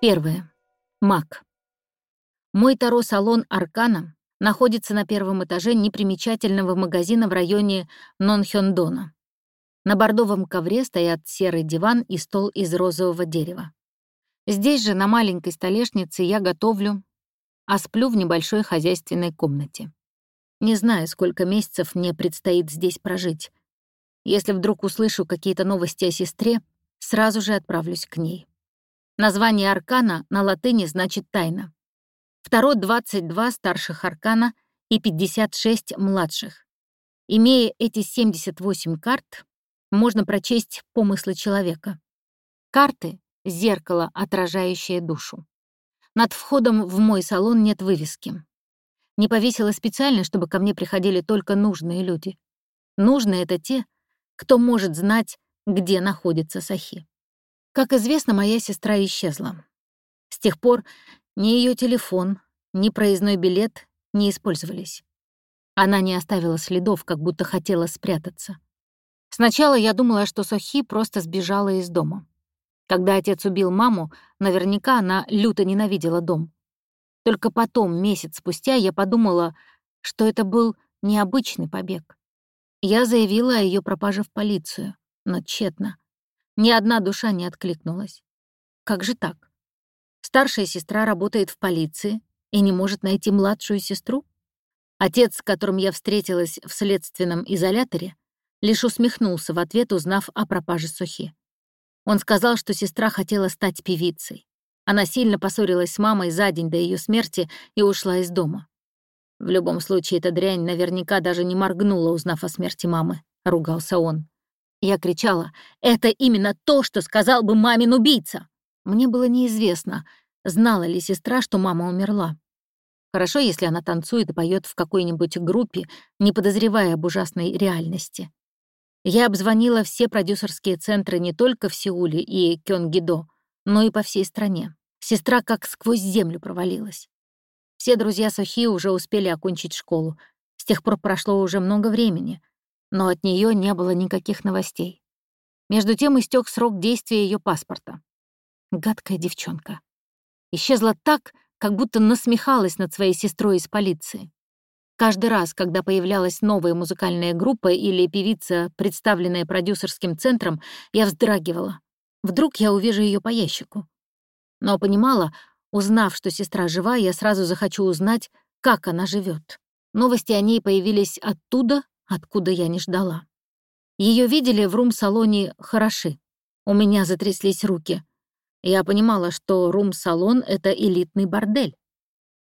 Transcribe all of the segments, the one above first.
Первое. Мак. Мой таро-салон «Аркана» находится на первом этаже непримечательного магазина в районе Нонхёндона. На бордовом ковре стоят серый диван и стол из розового дерева. Здесь же, на маленькой столешнице, я готовлю, а сплю в небольшой хозяйственной комнате. Не знаю, сколько месяцев мне предстоит здесь прожить. Если вдруг услышу какие-то новости о сестре, сразу же отправлюсь к ней. Название аркана на латыни значит «тайна». Второй 22 старших аркана и 56 младших. Имея эти 78 карт, можно прочесть помыслы человека. Карты — зеркало, отражающее душу. Над входом в мой салон нет вывески. Не повесила специально, чтобы ко мне приходили только нужные люди. Нужные — это те, кто может знать, где находится Сахи. Как известно, моя сестра исчезла. С тех пор ни ее телефон, ни проездной билет не использовались. Она не оставила следов, как будто хотела спрятаться. Сначала я думала, что Сохи просто сбежала из дома. Когда отец убил маму, наверняка она люто ненавидела дом. Только потом, месяц спустя, я подумала, что это был необычный побег. Я заявила о ее пропаже в полицию, но тщетно. Ни одна душа не откликнулась. Как же так? Старшая сестра работает в полиции и не может найти младшую сестру? Отец, с которым я встретилась в следственном изоляторе, лишь усмехнулся в ответ, узнав о пропаже Сухи. Он сказал, что сестра хотела стать певицей. Она сильно поссорилась с мамой за день до ее смерти и ушла из дома. В любом случае, эта дрянь наверняка даже не моргнула, узнав о смерти мамы, — ругался он. Я кричала, «Это именно то, что сказал бы мамин убийца!» Мне было неизвестно, знала ли сестра, что мама умерла. Хорошо, если она танцует и поет в какой-нибудь группе, не подозревая об ужасной реальности. Я обзвонила все продюсерские центры не только в Сеуле и Кёнгидо, но и по всей стране. Сестра как сквозь землю провалилась. Все друзья Сохи уже успели окончить школу. С тех пор прошло уже много времени но от нее не было никаких новостей. Между тем истек срок действия ее паспорта. Гадкая девчонка. Исчезла так, как будто насмехалась над своей сестрой из полиции. Каждый раз, когда появлялась новая музыкальная группа или певица, представленная продюсерским центром, я вздрагивала. Вдруг я увижу ее по ящику. Но понимала, узнав, что сестра жива, я сразу захочу узнать, как она живет. Новости о ней появились оттуда, откуда я не ждала. Ее видели в рум-салоне хороши. У меня затряслись руки. Я понимала, что рум-салон — это элитный бордель.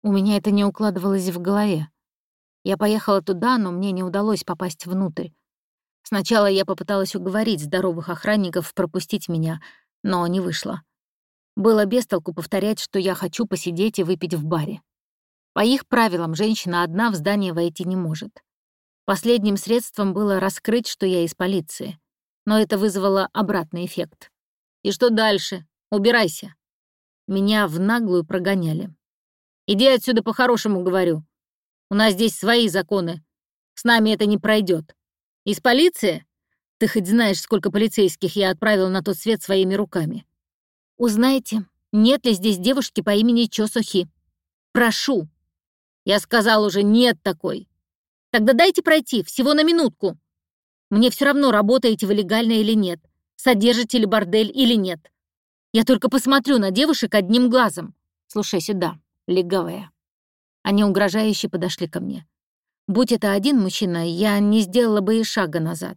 У меня это не укладывалось в голове. Я поехала туда, но мне не удалось попасть внутрь. Сначала я попыталась уговорить здоровых охранников пропустить меня, но не вышло. Было бестолку повторять, что я хочу посидеть и выпить в баре. По их правилам, женщина одна в здание войти не может. Последним средством было раскрыть, что я из полиции. Но это вызвало обратный эффект. «И что дальше? Убирайся!» Меня в наглую прогоняли. «Иди отсюда по-хорошему, говорю. У нас здесь свои законы. С нами это не пройдет. Из полиции? Ты хоть знаешь, сколько полицейских я отправил на тот свет своими руками. Узнайте, нет ли здесь девушки по имени Чо Сохи. Прошу. Я сказал уже, нет такой. Тогда дайте пройти, всего на минутку. Мне все равно, работаете вы легально или нет, содержите ли бордель или нет. Я только посмотрю на девушек одним глазом. Слушай сюда, легавая. Они угрожающе подошли ко мне. Будь это один мужчина, я не сделала бы и шага назад.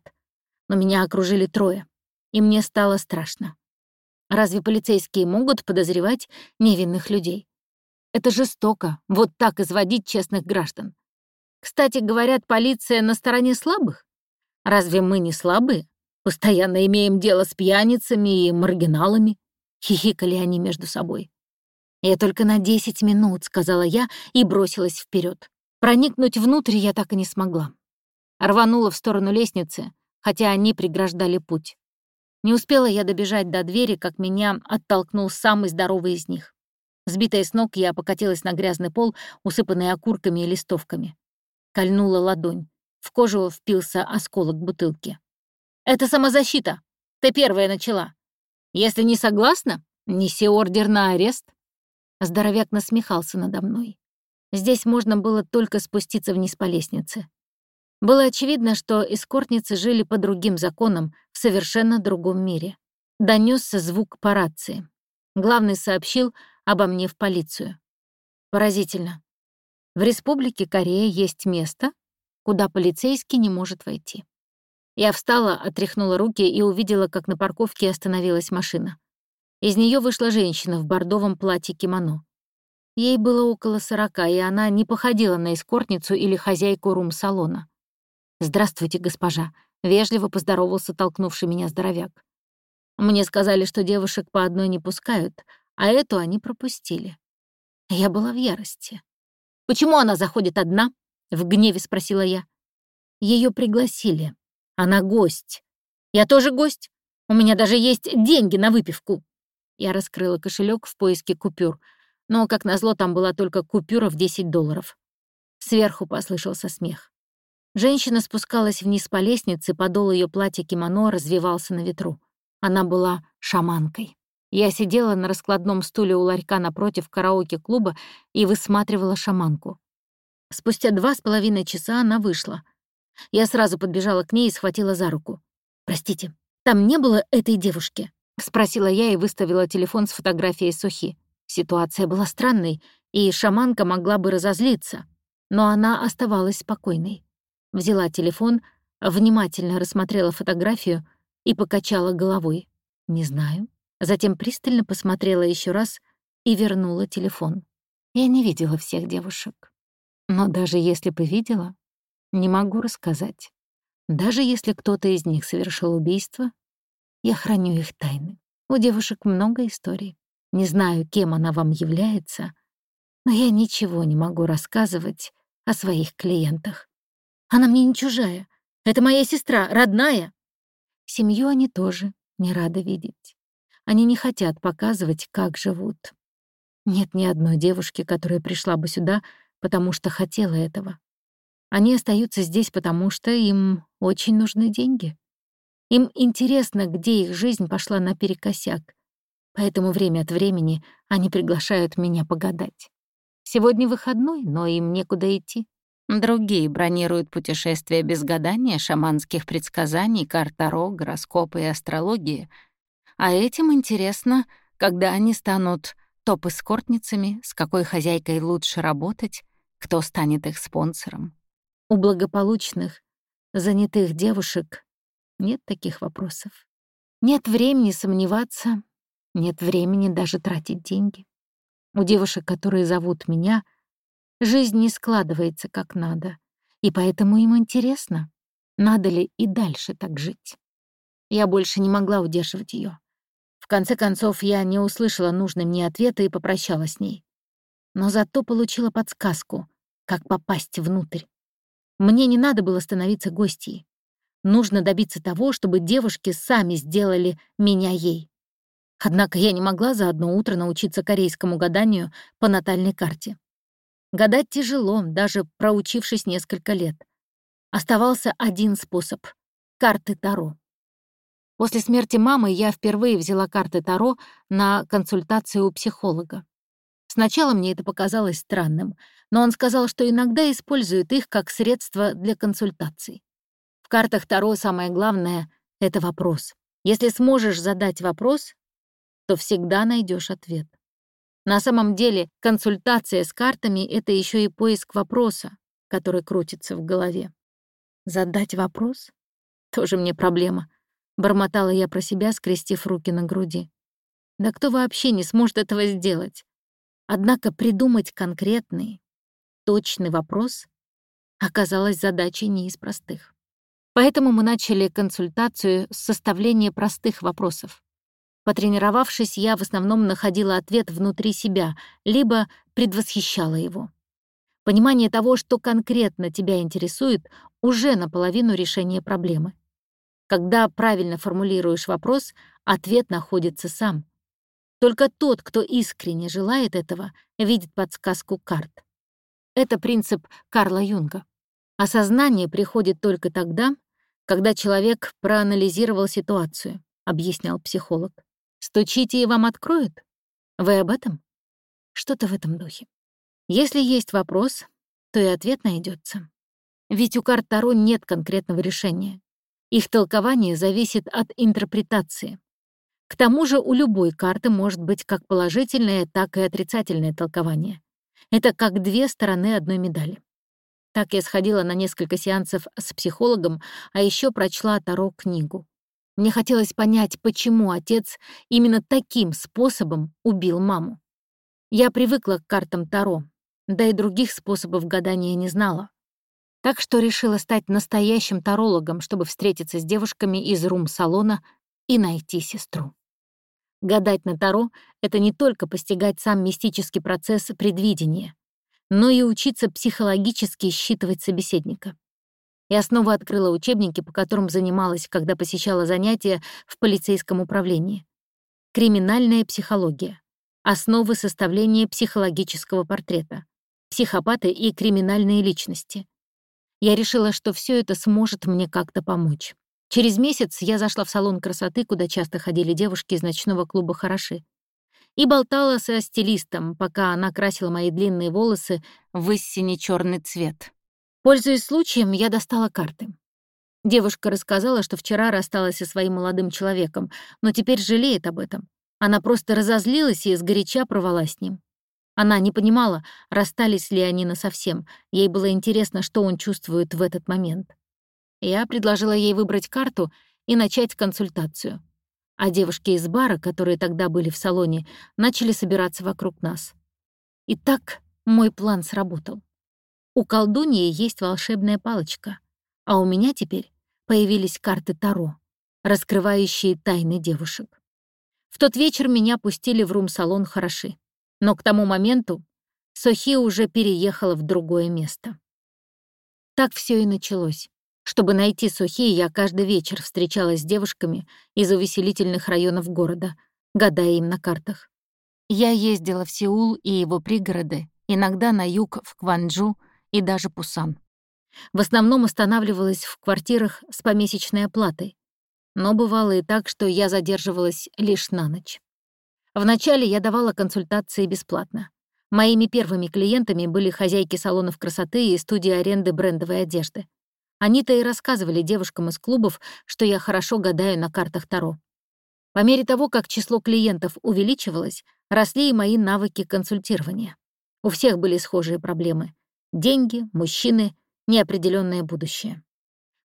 Но меня окружили трое, и мне стало страшно. Разве полицейские могут подозревать невинных людей? Это жестоко, вот так изводить честных граждан. Кстати, говорят, полиция на стороне слабых. Разве мы не слабые? Постоянно имеем дело с пьяницами и маргиналами. Хихикали они между собой. «Я только на десять минут», — сказала я и бросилась вперед. Проникнуть внутрь я так и не смогла. Рванула в сторону лестницы, хотя они преграждали путь. Не успела я добежать до двери, как меня оттолкнул самый здоровый из них. Сбитая с ног, я покатилась на грязный пол, усыпанный окурками и листовками кольнула ладонь. В кожу впился осколок бутылки. «Это самозащита. Ты первая начала. Если не согласна, «Неси ордер на арест?» Здоровяк насмехался надо мной. Здесь можно было только спуститься вниз по лестнице. Было очевидно, что эскортницы жили по другим законам в совершенно другом мире. Донесся звук по рации. Главный сообщил обо мне в полицию. Поразительно. В Республике Корея есть место, куда полицейский не может войти. Я встала, отряхнула руки и увидела, как на парковке остановилась машина. Из нее вышла женщина в бордовом платье-кимоно. Ей было около сорока, и она не походила на эскортницу или хозяйку рум-салона. «Здравствуйте, госпожа», — вежливо поздоровался толкнувший меня здоровяк. Мне сказали, что девушек по одной не пускают, а эту они пропустили. Я была в ярости. «Почему она заходит одна?» — в гневе спросила я. Ее пригласили. Она гость. Я тоже гость. У меня даже есть деньги на выпивку. Я раскрыла кошелек в поиске купюр — но, как назло, там была только купюра в 10 долларов. Сверху послышался смех. Женщина спускалась вниз по лестнице, подол ее платья кимоно развивался на ветру. Она была шаманкой. Я сидела на раскладном стуле у ларька напротив караоке-клуба и высматривала шаманку. Спустя два с половиной часа она вышла. Я сразу подбежала к ней и схватила за руку. «Простите, там не было этой девушки?» — спросила я и выставила телефон с фотографией Сухи. Ситуация была странной, и шаманка могла бы разозлиться, но она оставалась спокойной. Взяла телефон, внимательно рассмотрела фотографию и покачала головой. «Не знаю». Затем пристально посмотрела еще раз и вернула телефон. Я не видела всех девушек. Но даже если бы видела, не могу рассказать. Даже если кто-то из них совершил убийство, я храню их тайны. У девушек много историй. Не знаю, кем она вам является, но я ничего не могу рассказывать о своих клиентах. Она мне не чужая. Это моя сестра, родная. Семью они тоже не рады видеть. Они не хотят показывать, как живут. Нет ни одной девушки, которая пришла бы сюда, потому что хотела этого. Они остаются здесь, потому что им очень нужны деньги. Им интересно, где их жизнь пошла наперекосяк, поэтому время от времени они приглашают меня погадать. Сегодня выходной, но им некуда идти. Другие бронируют путешествия без гадания, шаманских предсказаний, карт Таро, гороскопа и астрологии. А этим интересно, когда они станут топ-эскортницами, с какой хозяйкой лучше работать, кто станет их спонсором. У благополучных, занятых девушек нет таких вопросов. Нет времени сомневаться, нет времени даже тратить деньги. У девушек, которые зовут меня, жизнь не складывается как надо, и поэтому им интересно, надо ли и дальше так жить. Я больше не могла удерживать ее. В конце концов, я не услышала нужный мне ответа и попрощалась с ней. Но зато получила подсказку, как попасть внутрь. Мне не надо было становиться гостьей. Нужно добиться того, чтобы девушки сами сделали меня ей. Однако я не могла за одно утро научиться корейскому гаданию по натальной карте. Гадать тяжело, даже проучившись несколько лет. Оставался один способ — карты Таро. После смерти мамы я впервые взяла карты Таро на консультацию у психолога. Сначала мне это показалось странным, но он сказал, что иногда использует их как средство для консультаций. В картах Таро самое главное — это вопрос. Если сможешь задать вопрос, то всегда найдешь ответ. На самом деле консультация с картами — это еще и поиск вопроса, который крутится в голове. Задать вопрос? Тоже мне проблема. Бормотала я про себя, скрестив руки на груди. Да кто вообще не сможет этого сделать? Однако придумать конкретный, точный вопрос оказалась задачей не из простых. Поэтому мы начали консультацию с составления простых вопросов. Потренировавшись, я в основном находила ответ внутри себя, либо предвосхищала его. Понимание того, что конкретно тебя интересует, уже наполовину решения проблемы. Когда правильно формулируешь вопрос, ответ находится сам. Только тот, кто искренне желает этого, видит подсказку карт. Это принцип Карла Юнга. Осознание приходит только тогда, когда человек проанализировал ситуацию, объяснял психолог. Стучите, и вам откроют? Вы об этом? Что-то в этом духе. Если есть вопрос, то и ответ найдется. Ведь у карт Таро нет конкретного решения. Их толкование зависит от интерпретации. К тому же у любой карты может быть как положительное, так и отрицательное толкование. Это как две стороны одной медали. Так я сходила на несколько сеансов с психологом, а еще прочла Таро книгу. Мне хотелось понять, почему отец именно таким способом убил маму. Я привыкла к картам Таро, да и других способов гадания не знала. Так что решила стать настоящим тарологом, чтобы встретиться с девушками из рум-салона и найти сестру. Гадать на Таро — это не только постигать сам мистический процесс предвидения, но и учиться психологически считывать собеседника. Я снова открыла учебники, по которым занималась, когда посещала занятия в полицейском управлении. Криминальная психология. Основы составления психологического портрета. Психопаты и криминальные личности. Я решила, что все это сможет мне как-то помочь. Через месяц я зашла в салон красоты, куда часто ходили девушки из ночного клуба «Хороши», и болтала со стилистом, пока она красила мои длинные волосы в истине черный цвет. Пользуясь случаем, я достала карты. Девушка рассказала, что вчера рассталась со своим молодым человеком, но теперь жалеет об этом. Она просто разозлилась и сгоряча провала с ним. Она не понимала, расстались ли они насовсем. Ей было интересно, что он чувствует в этот момент. Я предложила ей выбрать карту и начать консультацию. А девушки из бара, которые тогда были в салоне, начали собираться вокруг нас. И так мой план сработал. У колдуньи есть волшебная палочка, а у меня теперь появились карты Таро, раскрывающие тайны девушек. В тот вечер меня пустили в рум-салон хороши, но к тому моменту Сохи уже переехала в другое место. Так все и началось. Чтобы найти Сухи, я каждый вечер встречалась с девушками из увеселительных районов города, гадая им на картах. Я ездила в Сеул и его пригороды, иногда на юг в Кванджу и даже Пусан. В основном останавливалась в квартирах с помесячной оплатой, но бывало и так, что я задерживалась лишь на ночь. Вначале я давала консультации бесплатно. Моими первыми клиентами были хозяйки салонов красоты и студии аренды брендовой одежды. Они-то и рассказывали девушкам из клубов, что я хорошо гадаю на картах Таро. По мере того, как число клиентов увеличивалось, росли и мои навыки консультирования. У всех были схожие проблемы. Деньги, мужчины, неопределенное будущее.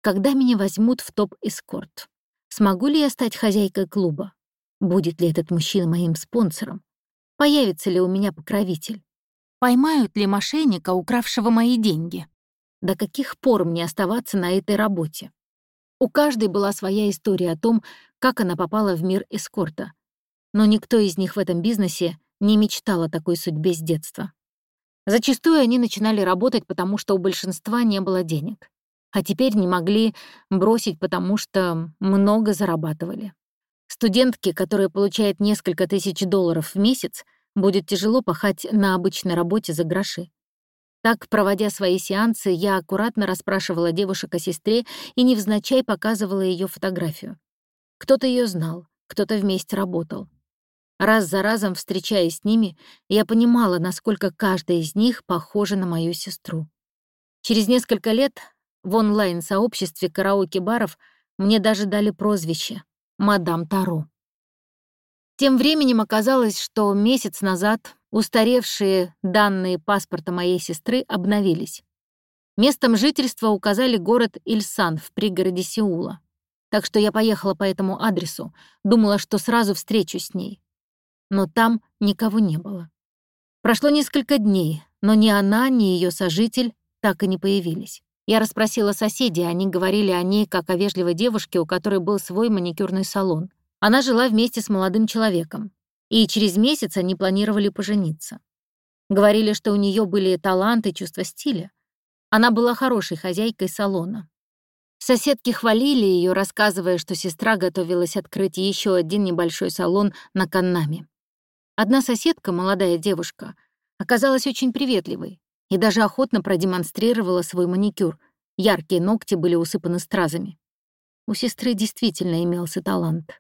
Когда меня возьмут в топ-эскорт? Смогу ли я стать хозяйкой клуба? Будет ли этот мужчина моим спонсором? Появится ли у меня покровитель? Поймают ли мошенника, укравшего мои деньги? До каких пор мне оставаться на этой работе? У каждой была своя история о том, как она попала в мир эскорта. Но никто из них в этом бизнесе не мечтал о такой судьбе с детства. Зачастую они начинали работать, потому что у большинства не было денег. А теперь не могли бросить, потому что много зарабатывали. Студентке, которая получает несколько тысяч долларов в месяц, будет тяжело пахать на обычной работе за гроши. Так, проводя свои сеансы, я аккуратно расспрашивала девушек о сестре и невзначай показывала ее фотографию. Кто-то ее знал, кто-то вместе работал. Раз за разом, встречаясь с ними, я понимала, насколько каждая из них похожа на мою сестру. Через несколько лет в онлайн-сообществе караоке-баров мне даже дали прозвище «Мадам Таро». Тем временем оказалось, что месяц назад устаревшие данные паспорта моей сестры обновились. Местом жительства указали город Ильсан в пригороде Сеула. Так что я поехала по этому адресу, думала, что сразу встречусь с ней. Но там никого не было. Прошло несколько дней, но ни она, ни ее сожитель так и не появились. Я расспросила соседей, они говорили о ней как о вежливой девушке, у которой был свой маникюрный салон. Она жила вместе с молодым человеком, и через месяц они планировали пожениться. Говорили, что у нее были таланты чувство стиля. Она была хорошей хозяйкой салона. Соседки хвалили ее, рассказывая, что сестра готовилась открыть еще один небольшой салон на Каннаме. Одна соседка, молодая девушка, оказалась очень приветливой и даже охотно продемонстрировала свой маникюр. Яркие ногти были усыпаны стразами. У сестры действительно имелся талант.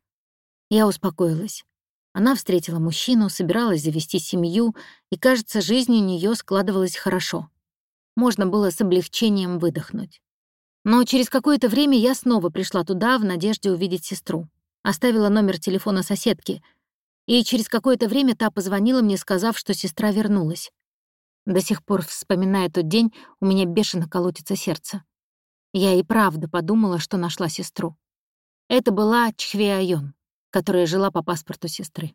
Я успокоилась. Она встретила мужчину, собиралась завести семью, и, кажется, жизнь у нее складывалась хорошо. Можно было с облегчением выдохнуть. Но через какое-то время я снова пришла туда в надежде увидеть сестру. Оставила номер телефона соседки, и через какое-то время та позвонила мне, сказав, что сестра вернулась. До сих пор, вспоминая тот день, у меня бешено колотится сердце. Я и правда подумала, что нашла сестру. Это была Чхвеайон, которая жила по паспорту сестры.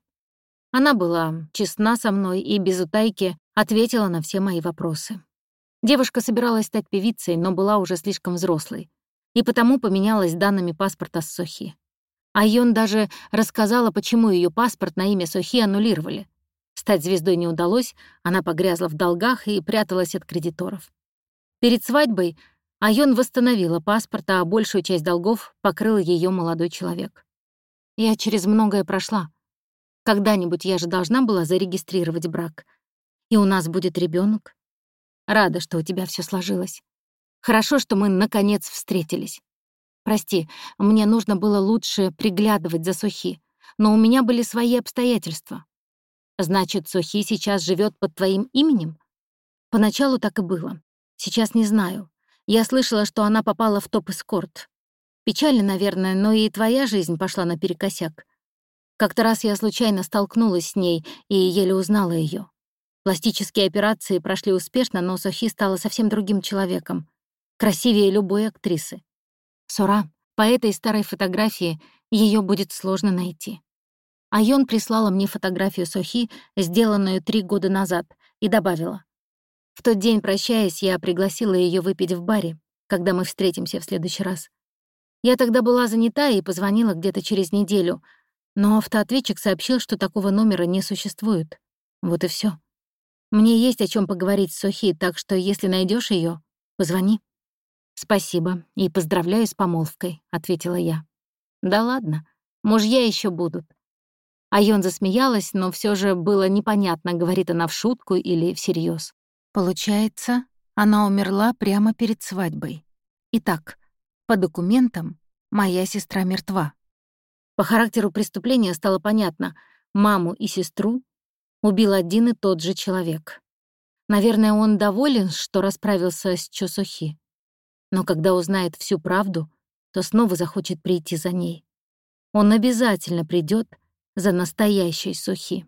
Она была честна со мной и без утайки ответила на все мои вопросы. Девушка собиралась стать певицей, но была уже слишком взрослой, и потому поменялась данными паспорта с Сохи. Айон даже рассказала, почему ее паспорт на имя Сохи аннулировали. Стать звездой не удалось, она погрязла в долгах и пряталась от кредиторов. Перед свадьбой Айон восстановила паспорт, а большую часть долгов покрыл ее молодой человек. Я через многое прошла. Когда-нибудь я же должна была зарегистрировать брак. И у нас будет ребенок. Рада, что у тебя все сложилось. Хорошо, что мы, наконец, встретились. Прости, мне нужно было лучше приглядывать за Сухи, но у меня были свои обстоятельства. Значит, Сухи сейчас живет под твоим именем? Поначалу так и было. Сейчас не знаю. Я слышала, что она попала в топ-эскорт. Печально, наверное, но и твоя жизнь пошла наперекосяк. Как-то раз я случайно столкнулась с ней и еле узнала ее. Пластические операции прошли успешно, но Сохи стала совсем другим человеком. Красивее любой актрисы. Сора, по этой старой фотографии ее будет сложно найти. Айон прислала мне фотографию Сохи, сделанную три года назад, и добавила. В тот день, прощаясь, я пригласила ее выпить в баре, когда мы встретимся в следующий раз. Я тогда была занята и позвонила где-то через неделю, но автоответчик сообщил, что такого номера не существует. Вот и все. Мне есть о чем поговорить с Сохи, так что если найдешь ее, позвони. «Спасибо и поздравляю с помолвкой», — ответила я. «Да ладно, мужья еще будут». Айон засмеялась, но все же было непонятно, говорит она в шутку или всерьез. Получается, она умерла прямо перед свадьбой. Итак, по документам, моя сестра мертва. По характеру преступления стало понятно, маму и сестру убил один и тот же человек. Наверное, он доволен, что расправился с Чосухи. Но когда узнает всю правду, то снова захочет прийти за ней. Он обязательно придет за настоящей Сухи.